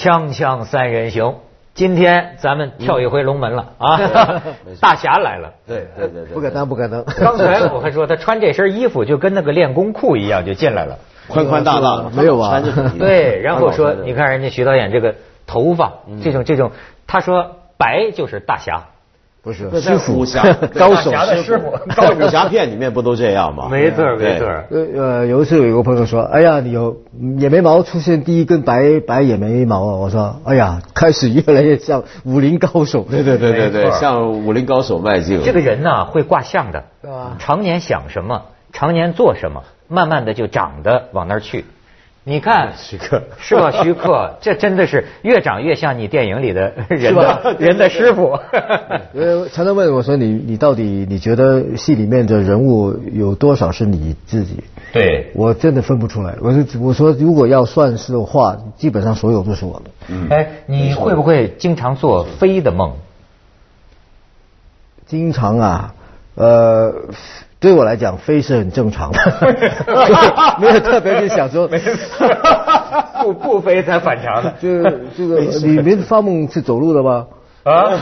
锵锵三人行，今天咱们跳一回龙门了啊！大侠来了。对对对对，不可能，不可能。刚才我还说他穿这身衣服就跟那个练功裤一样就进来了。宽宽大大的，没有啊穿着很 对，然后说 你看人家徐导演这个头发，这种这种，他说白就是大侠，不是师傅武侠 高手的师傅在 武侠片里面不都这样吗？没错对没错。呃呃，有一次有一个朋友说，哎呀，你有眼眉毛出现第一根白白眼眉毛啊！我说，哎呀，开始越来越像武林高手。对对对对对，没错向武林高手迈进。这个人呢会卦象的对吧，常年想什么，常年做什么，慢慢的就长得往那儿去。你看徐克是吧？徐克，这真的是越长越像你电影里的人吧的人的师傅。呃，常常问我说，你你到底你觉得戏里面的人物有多少是你自己？对，我真的分不出来。我说我说，如果要算是的话，基本上所有都是我的。哎，你会不会经常做飞的梦？经常啊，呃，对我来讲，飞是很正常的，没有特别去想说。不不飞才反常呢。这个这个，你们发梦是走路的吗？啊，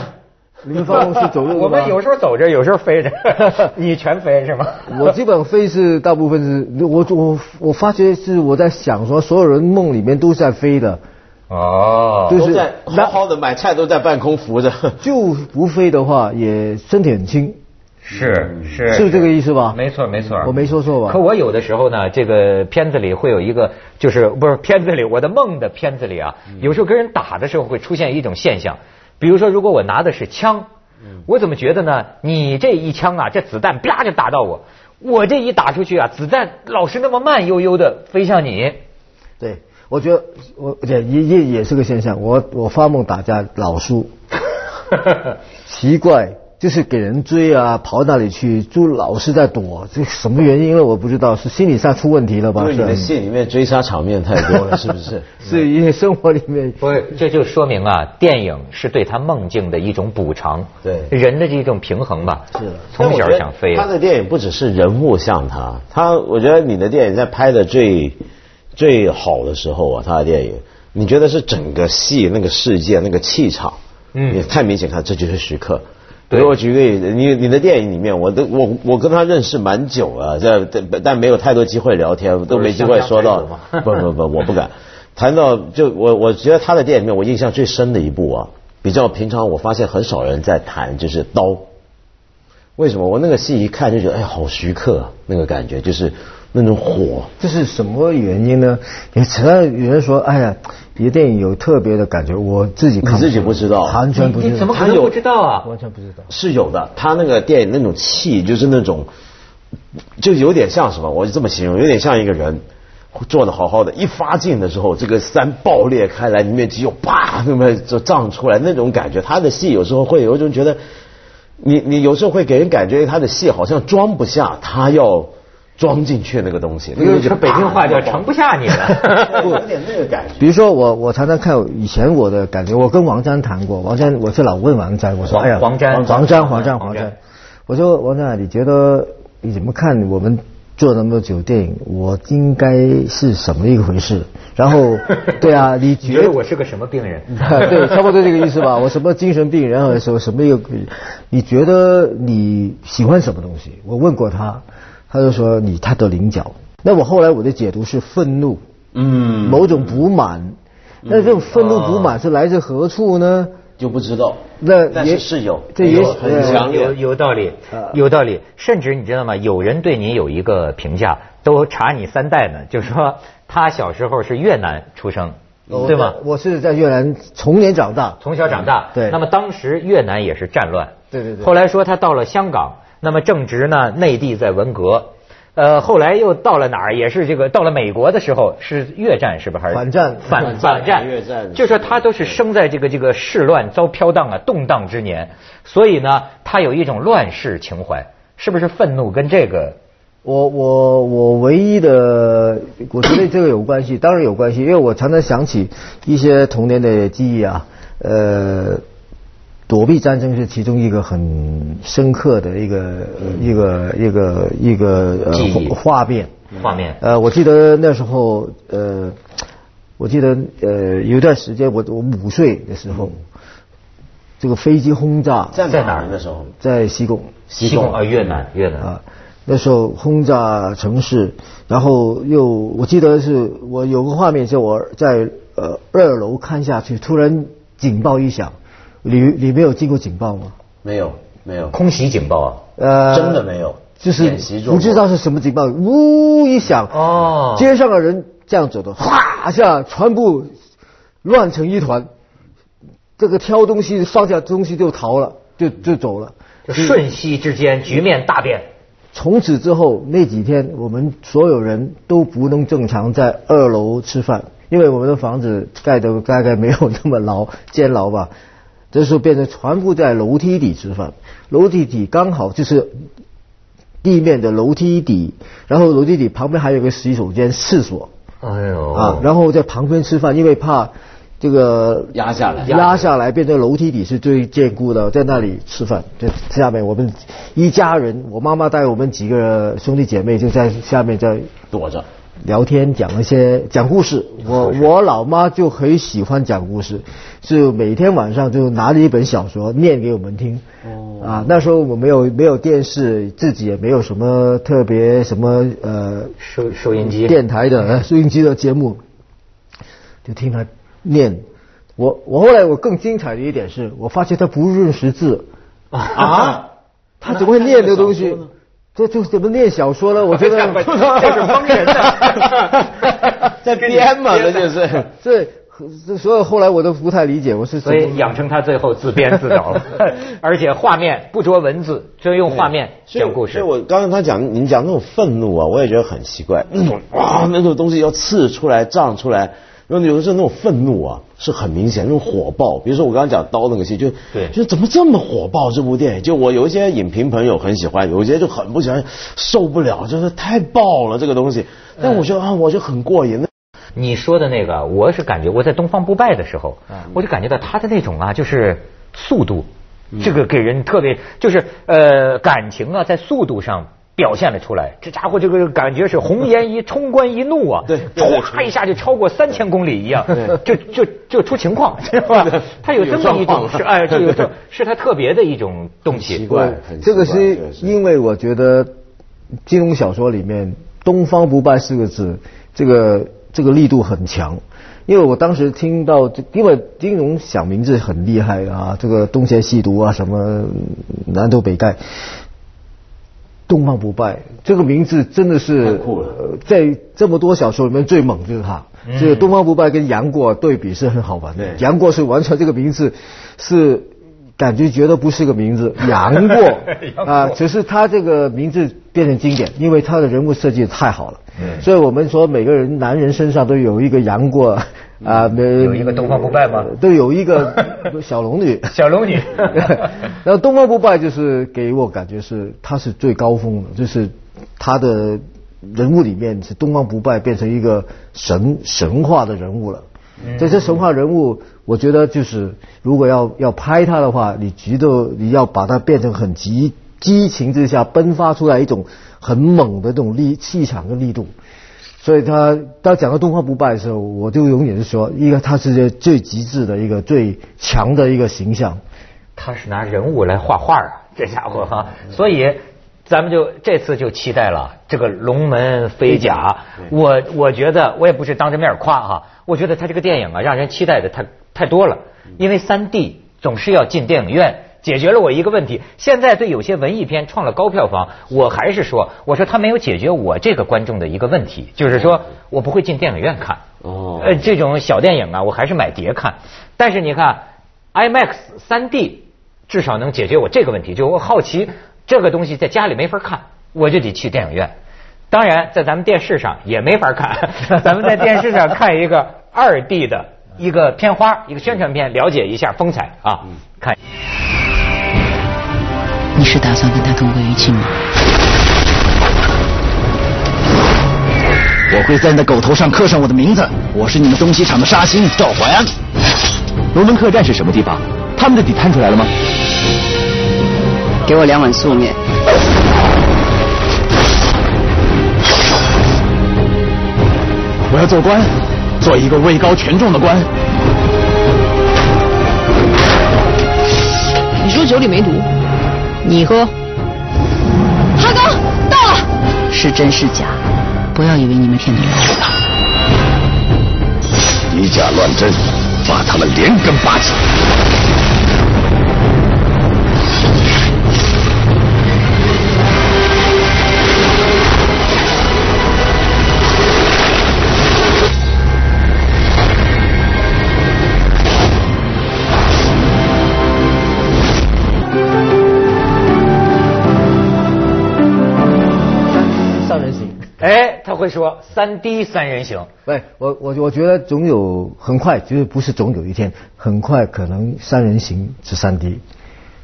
你们发梦是走路的吗？我们有时候走着，有时候飞着，你全飞是吗？我基本飞是大部分是，我我我发觉是我在想说，所有人梦里面都是在飞的，哦就是都在好好的买菜都在半空浮着。就不飞的话也身体很轻，是是是这个意思吧？没错没错，我没说错吧？可我有的时候呢，这个片子里会有一个，就是不是片子里我的梦的片子里啊，有时候跟人打的时候会出现一种现象，比如说如果我拿的是枪，我怎么觉得呢？你这一枪啊，这子弹啪就打到我，我这一打出去啊，子弹老是那么慢悠悠的飞向你。对，我觉得我也也也也是个现象。我我发梦打架老输，奇怪，就是给人追啊，跑哪里去，就老是在躲，这什么原因呢？我不知道，是心理上出问题了吧？因为你的是戏里面追杀场面太多了，是不是？是因为生活里面不是，这就说明啊，电影是对他梦境的一种补偿，对人的这种平衡吧。是的从小想飞他的电影不只是人物像他，他我觉得你的电影在拍的最最好的时候啊，他的电影，你觉得是整个戏那个世界那个气场，嗯也太明显看，这就是徐克。比如我举个例子，你你的电影里面，我都我我跟他认识蛮久了，这但但没有太多机会聊天，都没机会说到 不。不不不，我不敢谈到就我我觉得他的电影里面，我印象最深的一部啊，比较平常，我发现很少人在谈，就是刀。为什么？我那个戏一看就觉得，哎，好徐克、啊，那个感觉就是那种火。这是什么原因呢？也常常有人说，哎呀，你的电影有特别的感觉，我自己看你自己不知道完全不知道。你怎么可能不知道啊？完全不知道。是有的，他那个电影那种气，就是那种，就有点像什么？我就这么形容，有点像一个人做的好好的，一发劲的时候，这个山爆裂开来，里面肌肉啪那么就胀出来，那种感觉。他的戏有时候会有一种觉得，你你有时候会给人感觉他的戏好像装不下，他要装进去那个东西。那个这北京话叫盛不下你了。有点那个感觉。比如说我，我常常看以前我的感觉，我跟王詹谈过，王詹，我是老问王詹，我说，哎呀，王詹王詹，王詹，王詹，我说王詹，你觉得你怎么看我们做那么久电影，我应该是什么一个回事？然后，对啊，你你觉觉得我是个什么病人？对，差不多这个意思吧。我什么精神病人，或者什么什么一个，你觉得你喜欢什么东西？我问过他，他就说你他的棱角。那我后来我的解读是愤怒，嗯，某种不满。那这种愤怒不满是来自何处呢？就不知道。那但也是是有，这也有很强烈有有道理呃，有道理。甚至你知道吗？有人对你有一个评价，都查你三代呢，就说他小时候是越南出生，对吗？我是在越南童年长大，从小长大。对那么当时越南也是战乱。对对对后来说他到了香港，那么正值呢内地在文革。呃，后来又到了哪儿？也是这个到了美国的时候是越战，是不是？还是反战反反战反战，越战就说他都是生在这个这个世乱遭飘荡啊动荡之年，所以呢，他有一种乱世情怀，是不是愤怒跟这个？我我我唯一的，我觉得这个有关系，当然有关系，因为我常常想起一些童年的记忆啊，呃，躲避战争是其中一个很深刻的一个、一个一个一个呃画面。画面。呃，我记得那时候呃，我记得呃有一段时间我我五岁的时候，这个飞机轰炸。在哪在哪儿儿那时候？在西贡。西贡啊，越南越南。啊，那时候轰炸城市，然后又我记得是我有个画面，是我在呃二楼看下去，突然警报一响，里里没有经过警报吗？没有，没有，空袭警报啊。呃，真的没有，就是不知道是什么警报，呜一响，哦街上的人这样走的，哗一下全部乱成一团，这个挑东西放下东西就逃了，就就走了。就瞬息之间局面大变。从此之后那几天，我们所有人都不能正常在二楼吃饭，因为我们的房子盖的大概没有那么牢监牢吧。这时候变成全部在楼梯底吃饭，楼梯底刚好就是地面的楼梯底，然后楼梯底旁边还有个洗手间、厕所哎呦啊，然后在旁边吃饭，因为怕这个压下来压下来变成楼梯底是最坚固的，在那里吃饭。在下面我们一家人，我妈妈带我们几个兄弟姐妹就在下面在躲着。聊天，讲一些讲故事。我我老妈就很喜欢讲故事，就每天晚上就拿着一本小说念给我们听。哦，啊，那时候我没有没有电视，自己也没有什么特别什么呃收收音机电台的呃收音机的节目，就听他念。我我后来我更精彩的一点是我发现他不认识字 啊，他怎么会念这个东西？这就怎么念小说呢？我觉得 这是蒙人的 在编嘛，这就是。这这所有后来我都不太理解，我是怎所以养成他最后自编自导了，而且画面不着文字，就用画面讲故事。所以我刚刚他讲，你讲那种愤怒啊，我也觉得很奇怪，那种啊那种东西要刺出来、胀出来，然后有的时候那种愤怒啊是很明显，那种火爆。比如说我刚刚讲刀那个戏，就对就怎么这么火爆这部电影？就我有一些影评朋友很喜欢，有一些就很不喜欢，受不了，就是太爆了这个东西。但我觉得啊，我就很过瘾。你说的那个，我是感觉我在东方不败的时候，我就感觉到他的那种啊，就是速度，这个给人特别就是呃感情啊，在速度上表现了出来。这家伙这个感觉是红颜一冲冠一怒啊，对对对唰一下就超过三千公里一样，就就就出情况，知道吧？他有这么一种是哎，这有这 是他特别的一种东西。奇怪这个是因为我觉得金庸小说里面“东方不败”四个字，这个这个力度很强。因为我当时听到这，因为金融小名字很厉害啊，这个东邪西毒啊，什么南斗北丐，东方不败。这个名字真的是在这么多小说里面最猛就是他。这个东方不败跟杨过对比是很好玩的，杨过是完全这个名字是感觉觉得不是个名字，杨过啊，只是他这个名字变成经典，因为他的人物设计得太好了。嗯所以我们说每个人男人身上都有一个杨过啊，没有一个东方不败吗都有一个 小龙女。小龙女 然后东方不败就是给我感觉是他是最高峰的，就是他的人物里面是东方不败变成一个神神话的人物了。在这神话人物，我觉得就是如果要要拍他的话，你觉得你要把他变成很激激情之下迸发出来一种很猛的这种力气场跟力度。所以他当讲到东方不败的时候，我就永远是说，一个他是最极致的一个最强的一个形象。他是拿人物来画画啊，这家伙哈，所以咱们就这次就期待了这个龙门飞甲。我我觉得我也不是当着面夸哈，我觉得他这个电影啊，让人期待的太太多了，因为三 D 总是要进电影院。解决了我一个问题，现在对有些文艺片创了高票房，我还是说，我说他没有解决我这个观众的一个问题，就是说我不会进电影院看。哦呃，这种小电影啊，我还是买碟看。但是你看，IMAX 三 D 至少能解决我这个问题，就我好奇这个东西在家里没法看，我就得去电影院。当然，在咱们电视上也没法看，咱们在电视上看一个二 D 的一个片花，一个宣传片，了解一下风采啊。看，你是打算跟他同归于尽吗？我会在你的狗头上刻上我的名字，我是你们东西厂的杀星赵淮安。龙门客栈是什么地方？他们的底探出来了吗？给我两碗素面。我要做官，做做一个位高权重的官。你说酒里没毒，你喝。哈哥，到了。是真是假？不要以为你们骗得了我。以假乱真，把他们连根拔起。会说三 D 三人行。喂，我我我觉得总有很快，就是不是总有一天，很快可能三人行是三 D。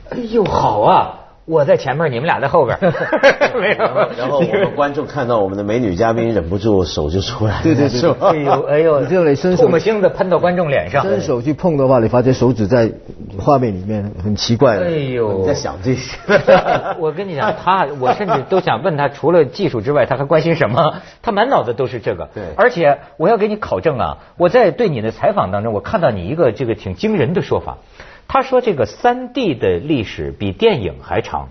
哎呦，好啊！我在前面，你们俩在后边。没有然后，然后我们观众看到我们的美女嘉宾，忍不住手就出来了，对对对？哎呦哎呦，你这里伸手唾沫星子喷到观众脸上。伸手去碰的话，你发现手指在画面里面很奇怪的。哎呦，你在想这些？我跟你讲，他我甚至都想问他，除了技术之外，他还关心什么？他满脑子都是这个。对而且我要给你考证啊，我在对你的采访当中，我看到你一个这个挺惊人的说法。他说这个三 D 的历史比电影还长。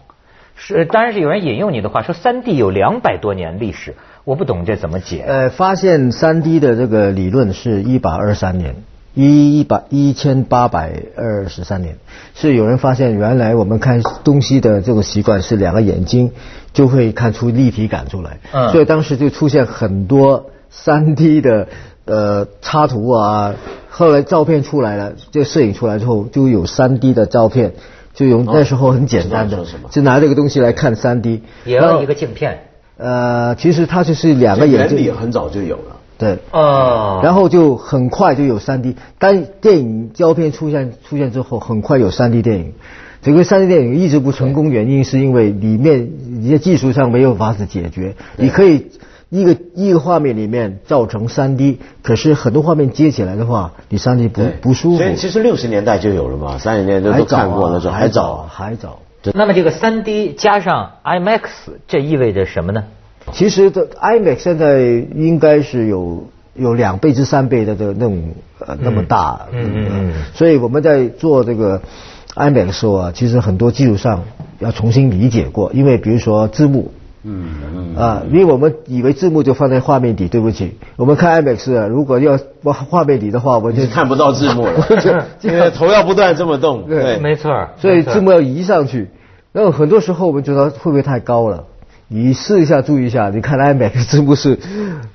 是，当然是有人引用你的话说，三 D 有两百多年历史，我不懂这怎么解。呃，发现三 D 的这个理论是一八二三年，一一百一千八百二十三年，是有人发现原来我们看东西的这个习惯是两个眼睛就会看出立体感出来，嗯。所以当时就出现很多三 D 的呃插图啊，后来照片出来了，这个摄影出来之后就有三 D 的照片。就用那时候很简单的就拿这个东西来看三 D，也要一个镜片。呃，其实它就是两个眼睛原理很早就有了。对，哦然后就很快就有三 D。但电影胶片出现出现之后，很快有三 D 电影。整个三 D 电影一直不成功，原因是因为里面一些技术上没有法子解决。你可以一个一个画面里面造成三 D，可是很多画面接起来的话，你三 D 不不舒服所。以其实六十年代就有了嘛，三十年代都看过那种，啊，还早啊，。还早。那么这个三 D 加上 IMAX，这意味着什么呢？其实的 IMAX 现在应该是有有两倍至三倍的这个那种呃那么大，嗯嗯嗯所以我们在做这个 IMAX 的时候啊，其实很多技术上要重新理解过，因为比如说字幕。嗯嗯。啊，因为我们以为字幕就放在画面底，对不起，我们看 IMAX，啊如果要画画面底的话，我就就看不到字幕了，因为头要不断这么动。对，没错，所以字幕要移上去。然后很多时候我们觉得会不会太高了？你试一下，注意一下，你看 IMAX 字幕是，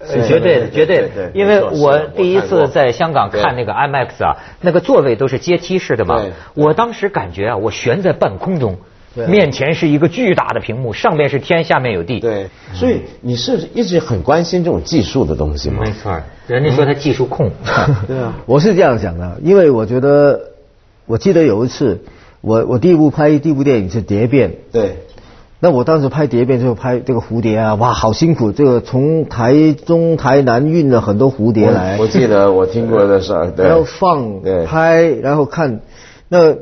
是绝对的，绝对的。因为我第一次在香港看那个 IMAX 啊，那个座位都是阶梯式的嘛。对，我当时感觉啊，我悬在半空中对，面前是一个巨大的屏幕，上面是天，下面有地。，对，所以你是一直很关心这种技术的东西吗？没错，人家说他技术控。对啊。我是这样想的，因为我觉得，我记得有一次，我我第一部拍第一部电影是《蝶变》，对，那我当时拍《蝶变》就拍这个蝴蝶啊，哇，好辛苦！这个从台中、台南运了很多蝴蝶来，我记得我听过的事儿，对。然后放对拍，然后看那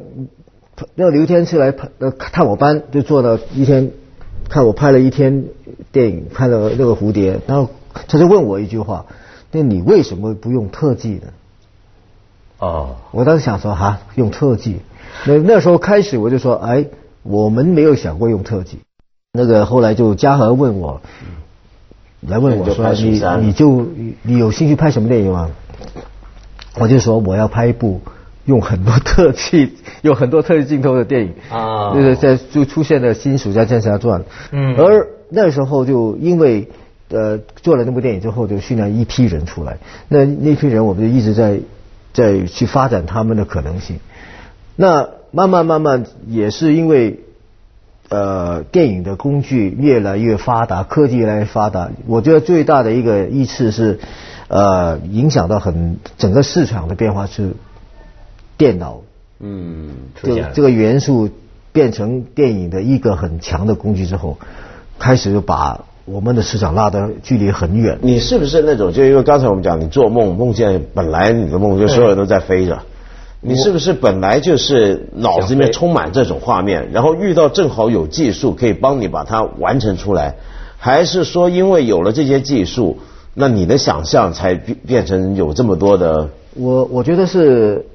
那刘天赐来拍呃看我班，就坐了一天，看我拍了一天电影，拍了那个蝴蝶，然后他就问我一句话：那你为什么不用特技呢？哦，我当时想说哈，用特技。那那时候开始我就说，哎，我们没有想过用特技。那个后来就嘉禾问我，来问我说，你你就你有兴趣拍什么电影吗？我就说我要拍一部用很多特技、有很多特技镜头的电影啊就是在就出现了《新暑假剑侠传》。嗯而那时候就因为呃做了那部电影之后，就训练一批人出来。那那批人我们就一直在在去发展他们的可能性。那慢慢慢慢也是因为呃电影的工具越来越发达，科技越来越发达，我觉得最大的一个意思是呃影响到很整个市场的变化是电脑嗯，出现了这个这个元素变成电影的一个很强的工具之后，开始就把我们的市场拉得距离很远。你是不是那种？就因为刚才我们讲，你做梦梦见本来你的梦就所有人都在飞着，你是不是本来就是脑子里面充满这种画面，然后遇到正好有技术可以帮你把它完成出来，还是说因为有了这些技术，那你的想象才变变成有这么多的。我我觉得是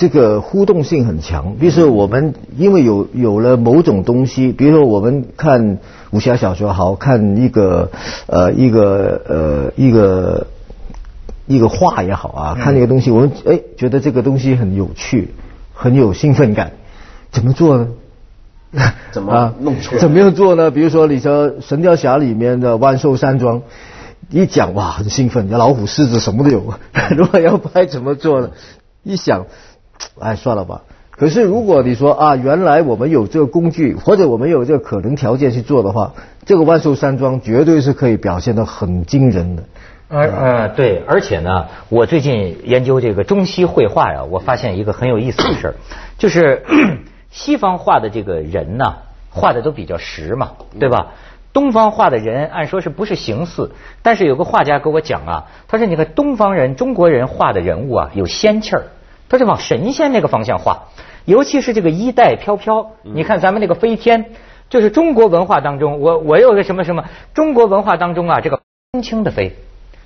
这个互动性很强，比如说我们因为有有了某种东西，比如说我们看武侠小说，好看一个呃一个呃一个一个画也好啊，看那个东西，我们哎觉得这个东西很有趣，很有兴奋感，怎么做呢？怎么弄出来怎么样做呢？比如说，你说《神雕侠》里面的万寿山庄，一讲哇很兴奋，老虎、狮子什么都有。如果要拍怎么做呢？一想，哎，算了吧。可是如果你说啊，原来我们有这个工具，或者我们有这个可能条件去做的话，这个万寿山庄绝对是可以表现得很惊人的。而呃对，而且呢，我最近研究这个中西绘画呀，我发现一个很有意思的事儿，就是 西方画的这个人呐，画的都比较实嘛，对吧？东方画的人按说是不是形似，但是有个画家给我讲啊，他说你看东方人、中国人画的人物啊有仙气儿，他是往神仙那个方向画，尤其是这个衣带飘飘，你看咱们那个飞天，就是中国文化当中，我我有个什么什么，中国文化当中啊，这个轻轻的飞。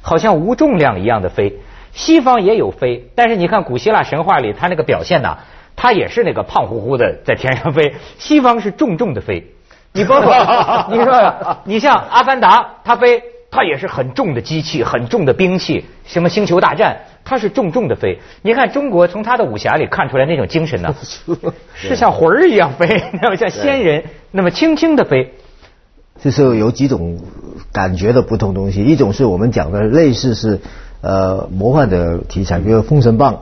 好像无重量一样的飞，西方也有飞，但是你看古希腊神话里，他那个表现呐，他也是那个胖乎乎的在天上飞，西方是重重的飞。你包括 你说，你像阿凡达，他飞，他也是很重的机器，很重的兵器，什么星球大战，它是重重的飞。你看中国从他的武侠里看出来那种精神呢，是像魂儿一样飞，那么像仙人那么轻轻的飞。就是有几种感觉的不同东西，一种是我们讲的类似是呃魔幻的题材，比如《封神榜》，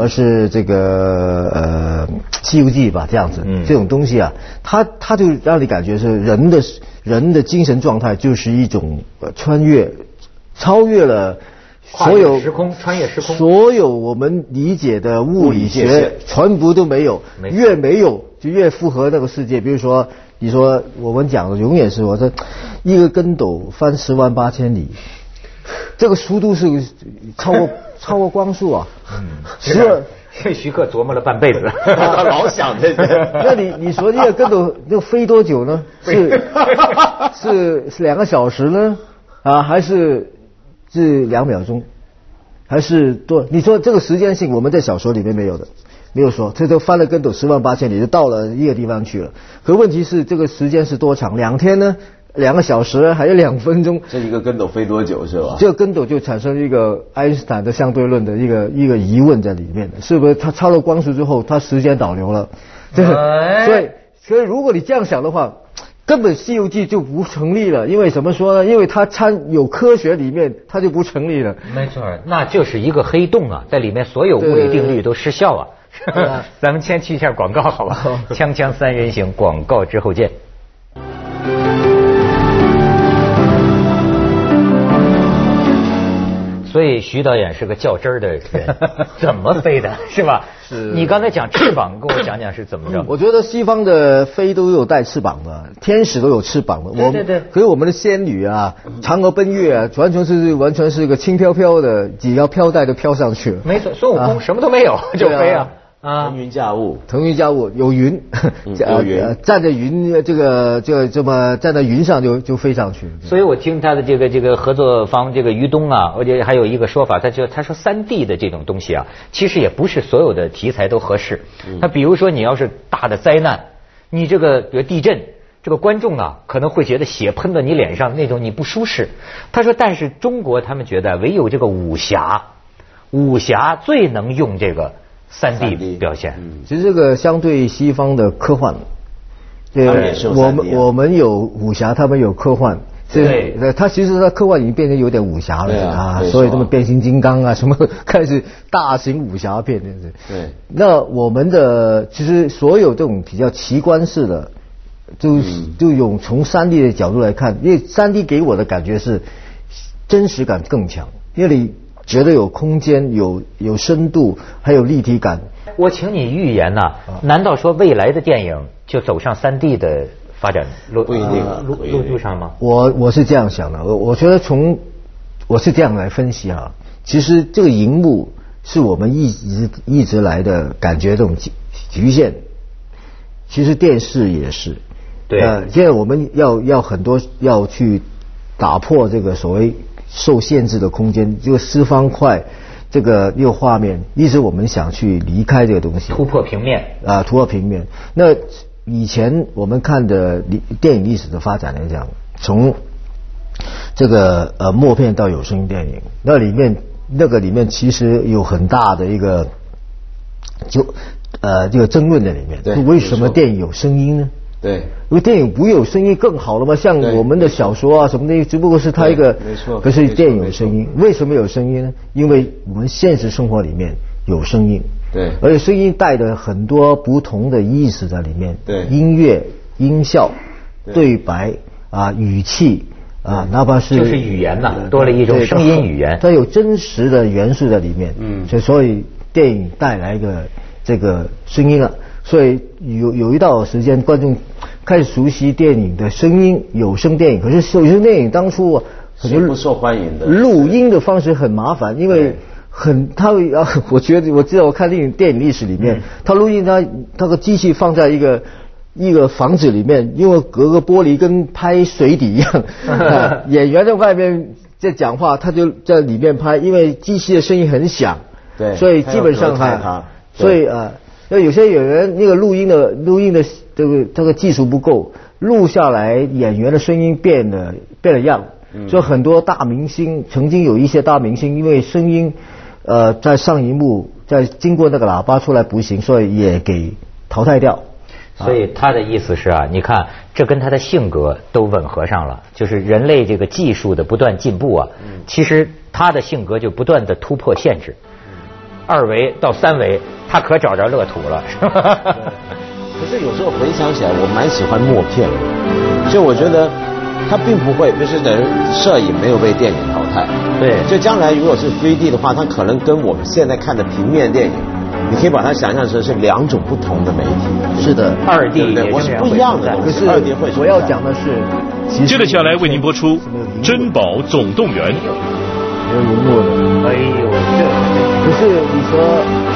而是这个呃《西游记》吧，这样子，这种东西啊，它它就让你感觉是人的人的精神状态就是一种穿越，超越了所有时空，穿越时空，所有我们理解的物理学全部都没有，越没有就越符合那个世界，比如说。你说我们讲的永远是我说一个跟斗翻十万八千里，这个速度是超过 超过光速啊！嗯，是徐克琢磨了半辈子，他老想这个。那你你说这个跟斗要飞多久呢？是 是是两个小时呢？啊，还是是两秒钟？还是多？你说这个时间性，我们在小说里面没有的。没有说，这都翻了跟斗十万八千里，就到了一个地方去了。可问题是，这个时间是多长？两天呢？两个小时？还有两分钟？这一个跟斗飞多久是吧？这个跟斗就产生一个爱因斯坦的相对论的一个一个疑问在里面的，是不是？它超了光速之后，它时间倒流了？这个，所以，所以如果你这样想的话，根本《西游记》就不成立了。因为怎么说呢？因为它掺有科学里面，它就不成立了。没错，那就是一个黑洞啊，在里面所有物理定律都失效啊。咱们先去一下广告，好吧？锵锵三人行，广告之后见。所以徐导演是个较真儿的人，怎么飞的，是吧？是。你刚才讲翅膀，跟我讲讲是怎么着？我觉得西方的飞都有带翅膀的，天使都有翅膀的。对对对。所以我们的仙女啊，嫦娥奔月啊，完全是完全是一个轻飘飘的，只要飘带就飘上去了。没错，孙悟空什么都没有就飞啊。啊，腾云驾雾，腾云驾雾有云，有云，站在云这个这这么站在云上就就飞上去。所以我听他的这个这个合作方这个于东啊，而且还有一个说法，他就他说三 D 的这种东西啊，其实也不是所有的题材都合适。他比如说你要是大的灾难，你这个比如地震，这个观众啊可能会觉得血喷到你脸上那种你不舒适。他说，但是中国他们觉得唯有这个武侠，武侠最能用这个。三 D 表现，其实这个相对西方的科幻，对，我们我们有武侠，他们有科幻，对，他其实他科幻已经变成有点武侠了啊，所以这么变形金刚啊什么 开始大型武侠片这样子。对，那我们的其实所有这种比较奇观式的，就就用从三 D 的角度来看，因为三 D 给我的感觉是真实感更强，因为你。觉得有空间、有有深度，还有立体感。我请你预言呐，难道说未来的电影就走上三 D 的发展路不一定路路路上吗？我我是这样想的，我我觉得从我是这样来分析啊，其实这个荧幕是我们一直一直来的感觉这种局局限，其实电视也是。对。现在我们要要很多要去打破这个所谓受限制的空间，这个四方块，这个一个画面，一直我们想去离开这个东西，突破平面。啊，突破平面。那以前我们看的历电影历史的发展来讲，从这个呃默片到有声电影，那里面那个里面其实有很大的一个就呃这个争论在里面，对为什么电影有声音呢？对，因为电影不有声音更好了吗？像我们的小说啊什么的，只不过是它一个，没错可是电影有声音，为什么有声音呢？因为我们现实生活里面有声音，对。而且声音带着很多不同的意思在里面，对。音乐、音效、对。对白啊、语气啊，哪怕是就是语言呐多了一种声音语言。它有真实的元素在里面，嗯。所以所以电影带来一个这个声音啊，所以有有一段时间观众开始熟悉电影的声音，有声电影。可是有声电影当初啊很多是不受欢迎的录音的方式很麻烦，因为很他会啊，我觉得我记得我看电影电影历史里面，他录音他他个机器放在一个。一个房子里面，因为隔个玻璃跟拍水底一样，啊演员在外面在讲话，他就在里面拍，因为机器的声音很响，对所以基本上哈所以啊，那有些演员那个录音的录音的这个这个技术不够，录下来演员的声音变了变了样，嗯。所以很多大明星曾经有一些大明星因为声音呃在上一幕，在经过那个喇叭出来不行，所以也给淘汰掉。所以他的意思是啊，你看这跟他的性格都吻合上了，就是人类这个技术的不断进步啊，其实他的性格就不断的突破限制，二维到三维，他可找着乐土了，是吧？可是有时候回想起来，我蛮喜欢默片的，就我觉得它并不会，就是等于摄影没有被电影淘汰。对就将来如果是 3D 的话，它可能跟我们现在看的平面电影，你可以把它想象成是两种不同的媒体。是的，二 D 也对？我是不一样的。可是二 D 会存在我要讲的是，接着下来为您播出《珍宝总动员》。是你说